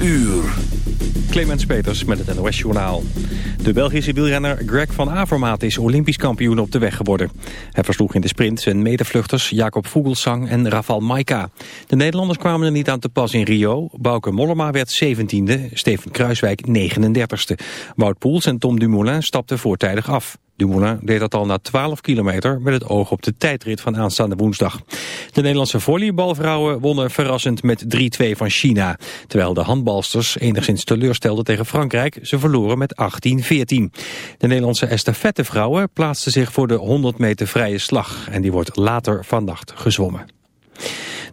uur. Clemens Peters met het NOS Journaal. De Belgische wielrenner Greg van Avermaat is olympisch kampioen op de weg geworden. Hij versloeg in de sprint zijn medevluchters Jacob Vogelsang en Rafal Maika. De Nederlanders kwamen er niet aan te pas in Rio. Bauke Mollema werd 17e, Steven Kruiswijk 39e. Wout Poels en Tom Dumoulin stapten voortijdig af. Dumoulin deed dat al na 12 kilometer met het oog op de tijdrit van aanstaande woensdag. De Nederlandse volleybalvrouwen wonnen verrassend met 3-2 van China. Terwijl de handbalsters enigszins teleurstelden tegen Frankrijk. Ze verloren met 18-14. De Nederlandse estafettevrouwen plaatsten zich voor de 100 meter vrije slag. En die wordt later vannacht gezwommen.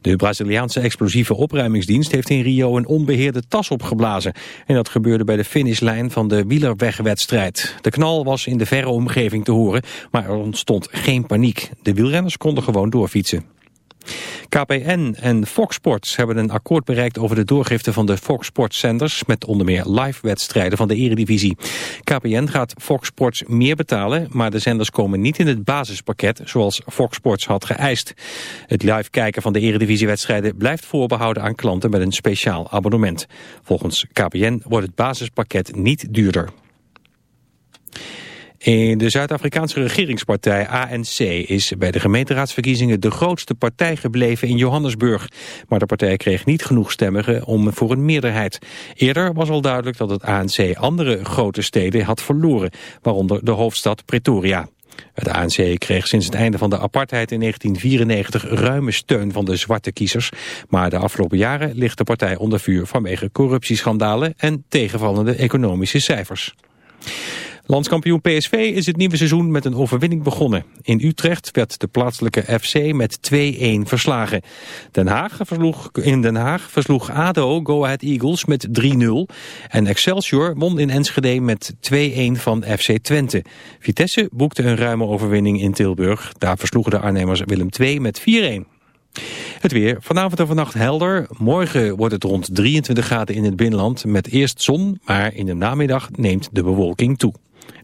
De Braziliaanse explosieve opruimingsdienst heeft in Rio een onbeheerde tas opgeblazen. En dat gebeurde bij de finishlijn van de wielerwegwedstrijd. De knal was in de verre omgeving te horen, maar er ontstond geen paniek. De wielrenners konden gewoon doorfietsen. KPN en Fox Sports hebben een akkoord bereikt over de doorgifte van de Fox Sports zenders met onder meer live-wedstrijden van de eredivisie. KPN gaat Fox Sports meer betalen, maar de zenders komen niet in het basispakket zoals Fox Sports had geëist. Het live kijken van de eredivisiewedstrijden blijft voorbehouden aan klanten met een speciaal abonnement. Volgens KPN wordt het basispakket niet duurder. De Zuid-Afrikaanse regeringspartij ANC is bij de gemeenteraadsverkiezingen de grootste partij gebleven in Johannesburg. Maar de partij kreeg niet genoeg stemmen om voor een meerderheid. Eerder was al duidelijk dat het ANC andere grote steden had verloren, waaronder de hoofdstad Pretoria. Het ANC kreeg sinds het einde van de apartheid in 1994 ruime steun van de zwarte kiezers. Maar de afgelopen jaren ligt de partij onder vuur vanwege corruptieschandalen en tegenvallende economische cijfers. Landskampioen PSV is het nieuwe seizoen met een overwinning begonnen. In Utrecht werd de plaatselijke FC met 2-1 verslagen. Den Haag versloeg, in Den Haag versloeg ADO Go Ahead Eagles met 3-0. En Excelsior won in Enschede met 2-1 van FC Twente. Vitesse boekte een ruime overwinning in Tilburg. Daar versloegen de Arnhemmers Willem II met 4-1. Het weer. Vanavond en vannacht helder. Morgen wordt het rond 23 graden in het binnenland met eerst zon, maar in de namiddag neemt de bewolking toe.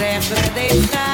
serve pra deixar,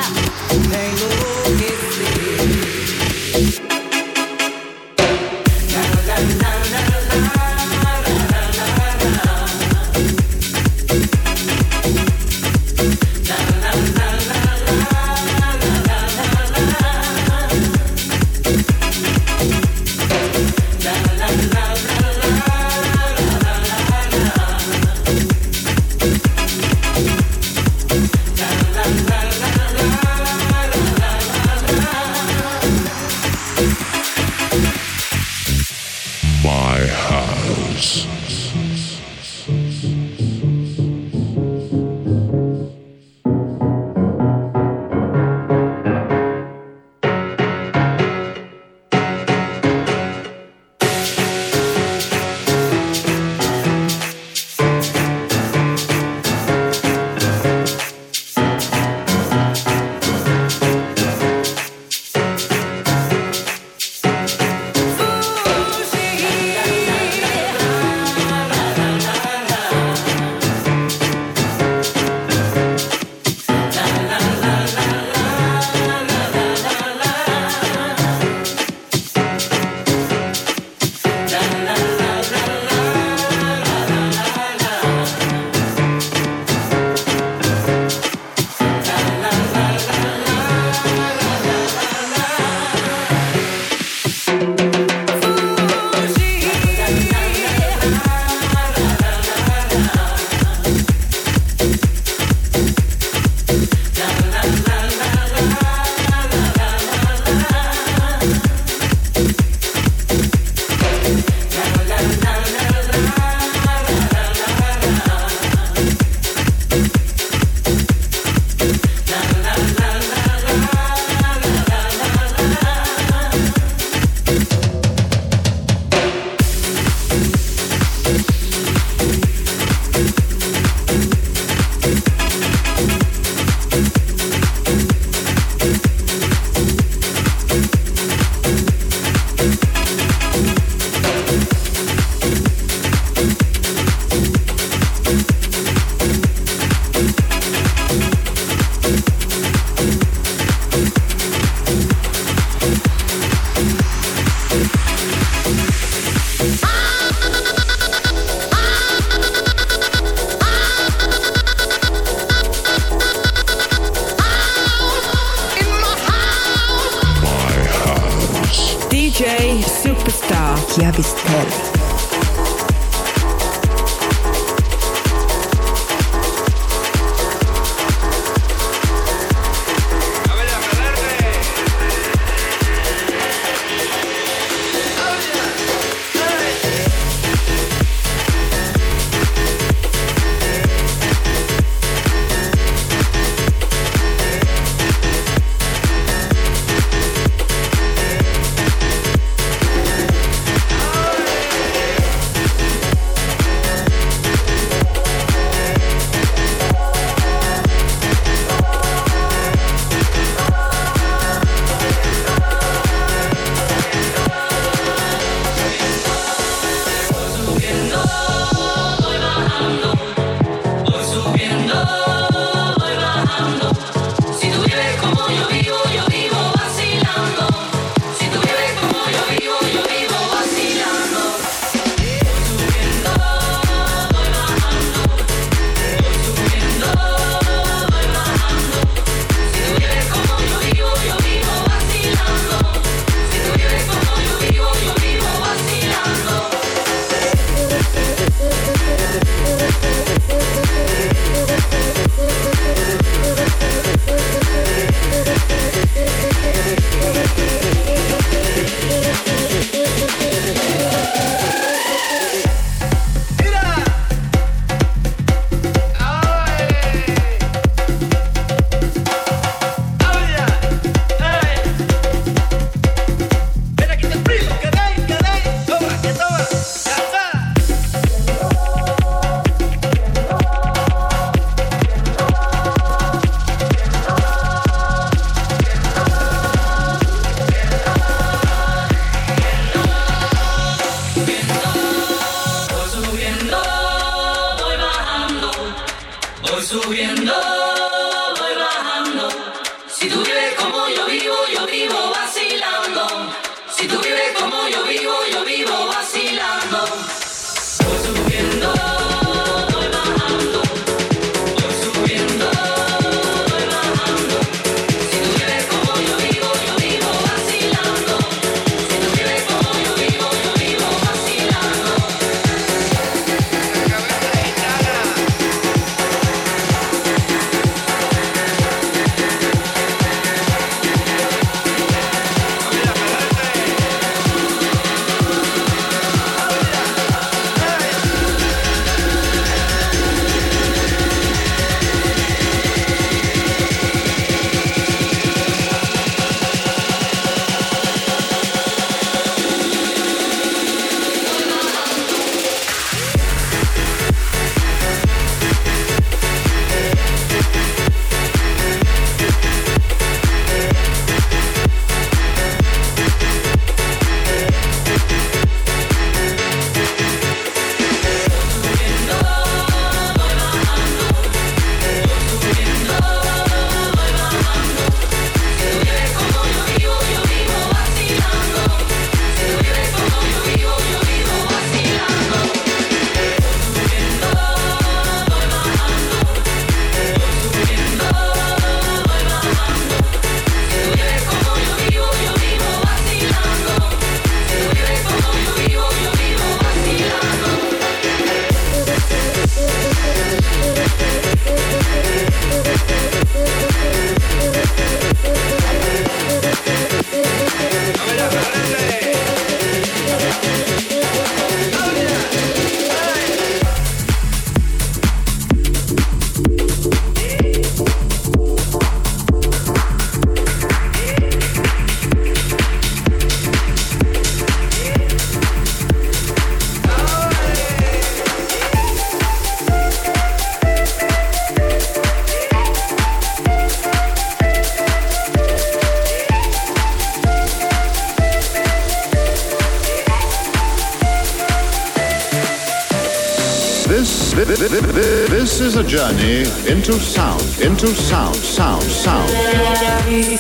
sound, sound.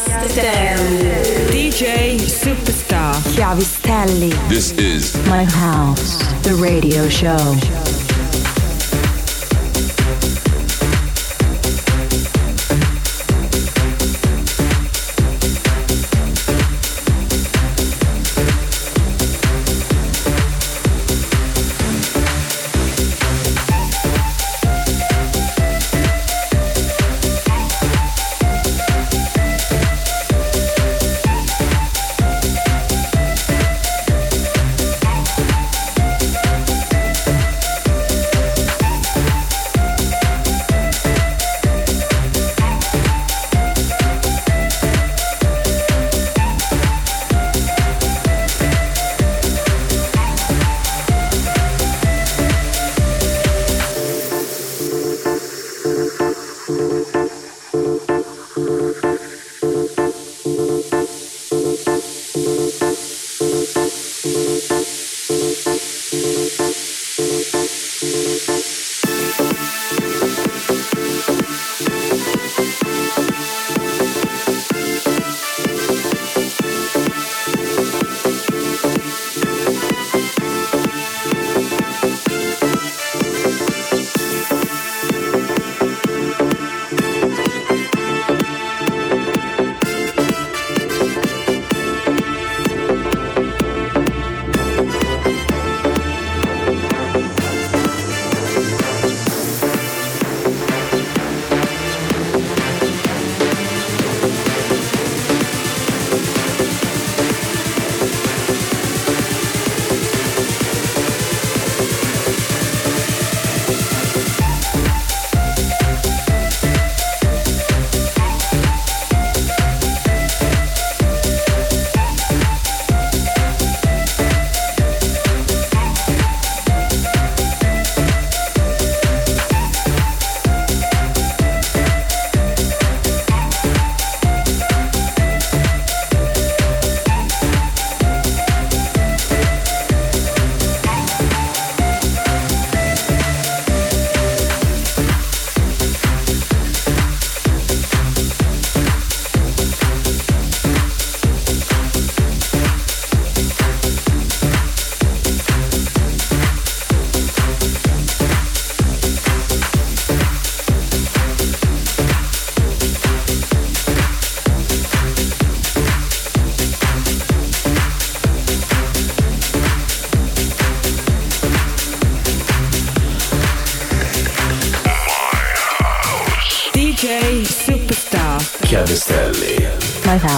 DJ Superstar. Chiavistelli. This is My house, the radio show.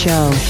show.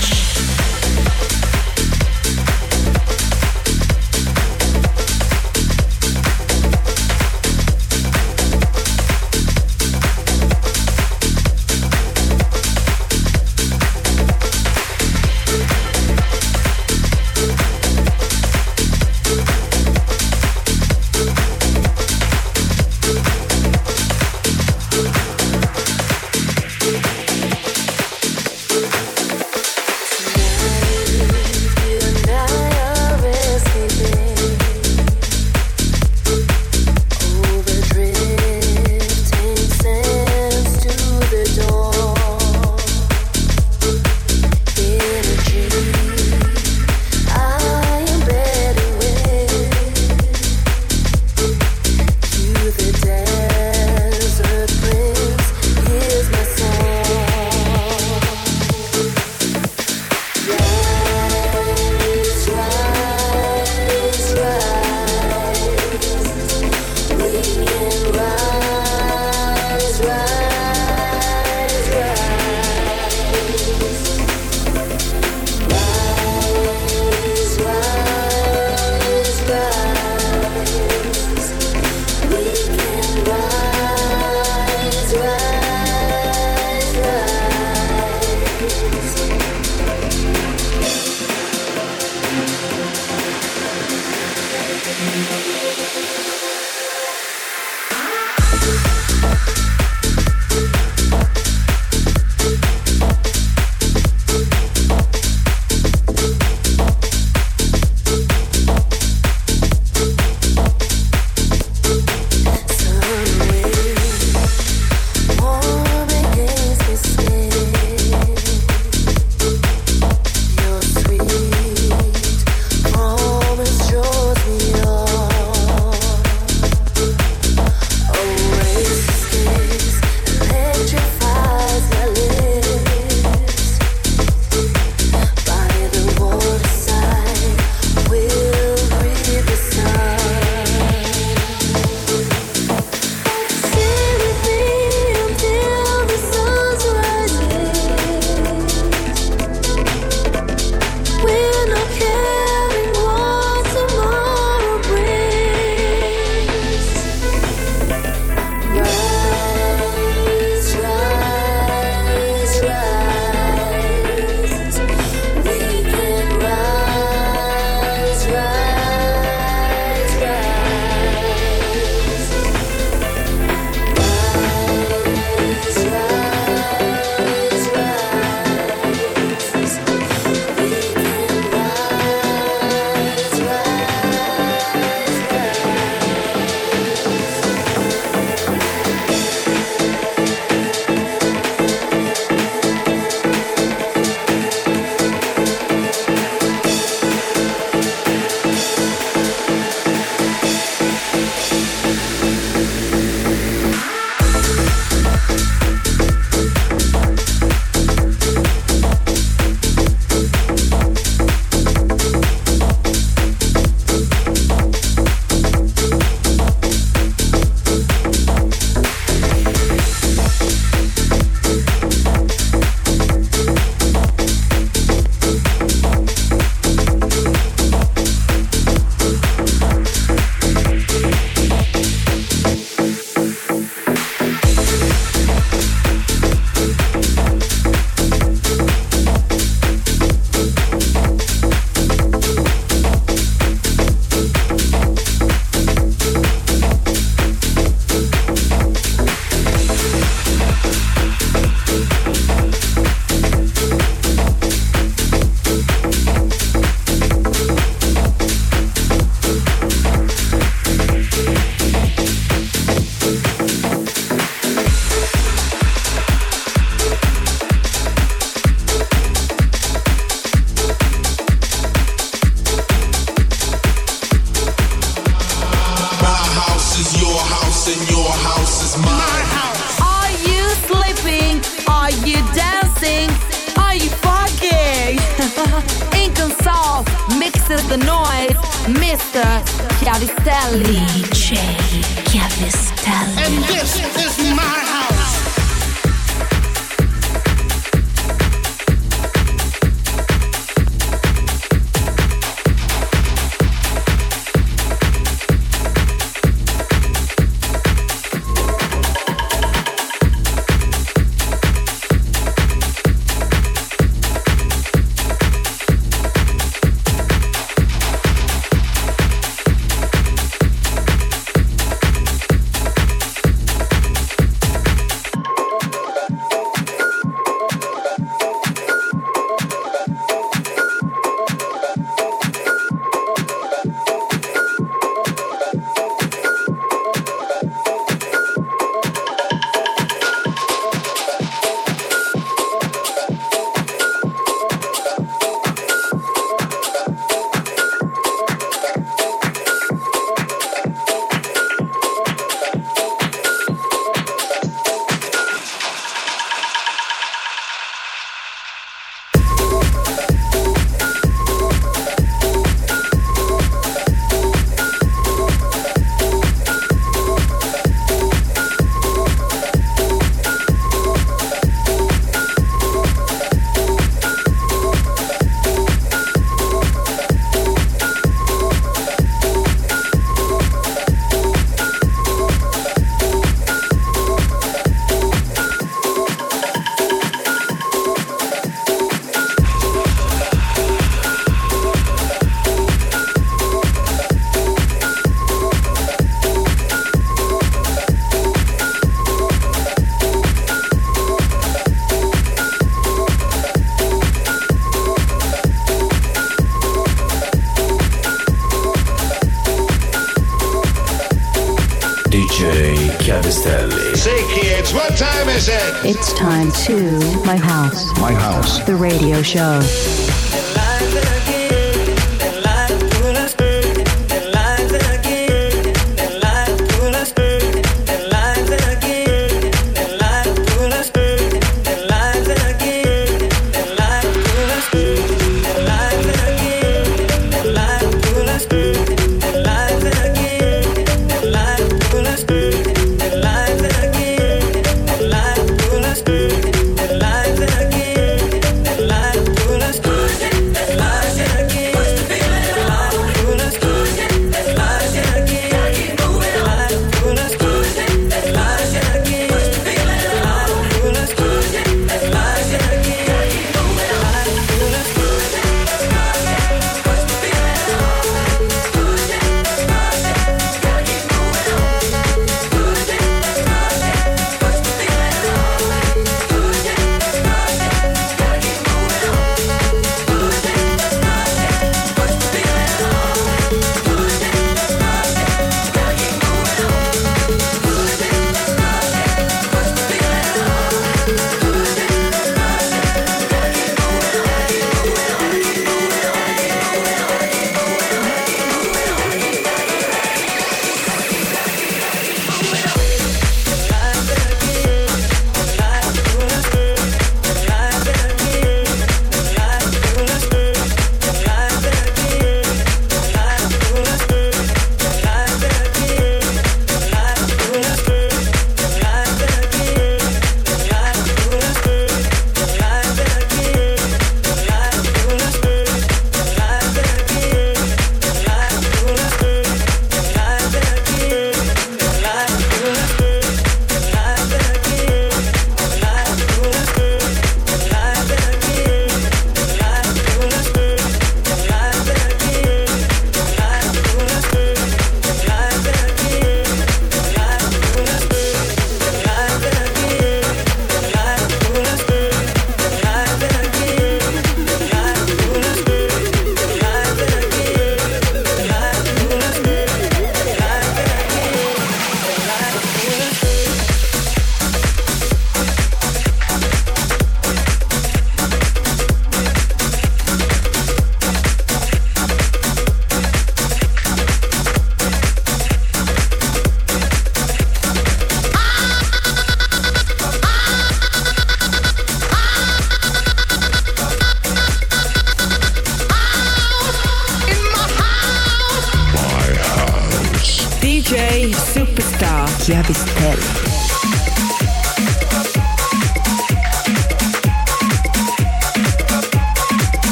Show.